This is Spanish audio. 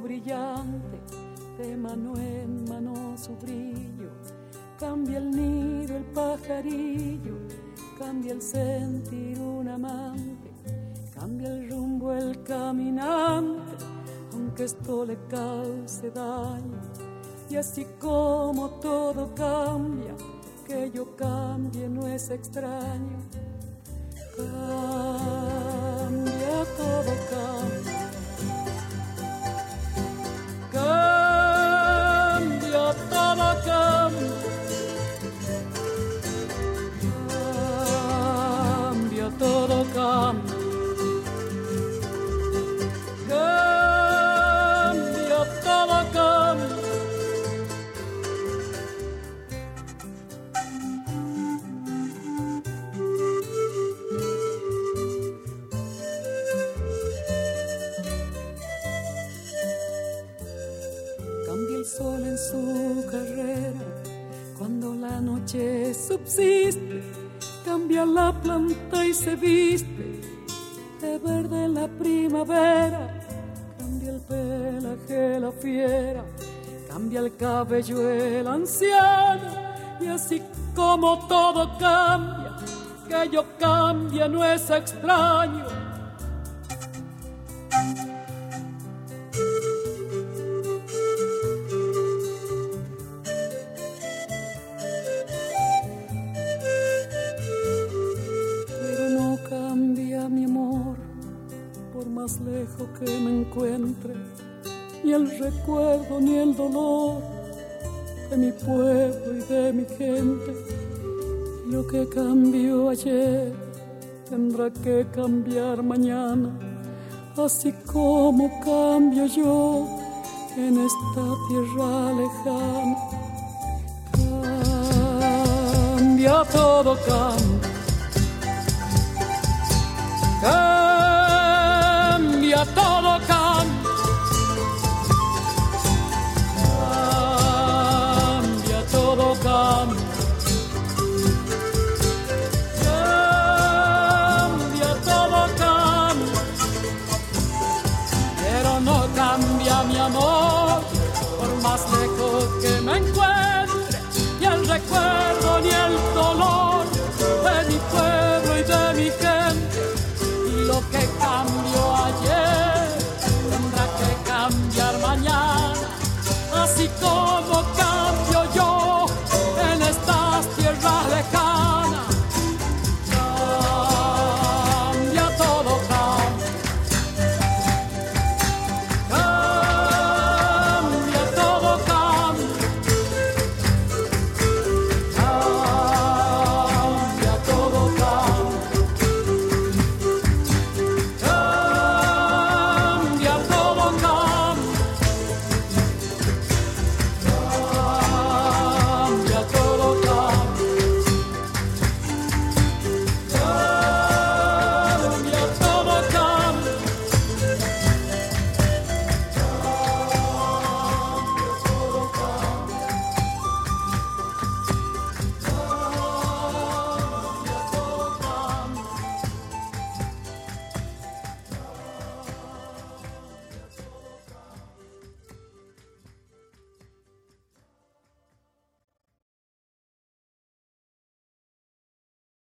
brillante, de mano en mano su brillo. Cambia el nido, el pajarillo, cambia el sentir un amante, cambia el rumbo el caminante, aunque esto le cause daño. Y así como todo cambia, que yo cambie no es extraño. Cambia, todo cambia, Cuando la noche subsiste, cambia la planta y se viste de verde la primavera. Cambia el pelaje la fiera, cambia el cabello el anciano. Y así como todo cambia, que yo cambia no es extraño que me encuentre, ni el recuerdo ni el dolor de mi pueblo y de mi gente. Lo que cambió ayer tendrá que cambiar mañana, así como cambio yo en esta tierra lejana. Cambia todo, cambia Pero no cambia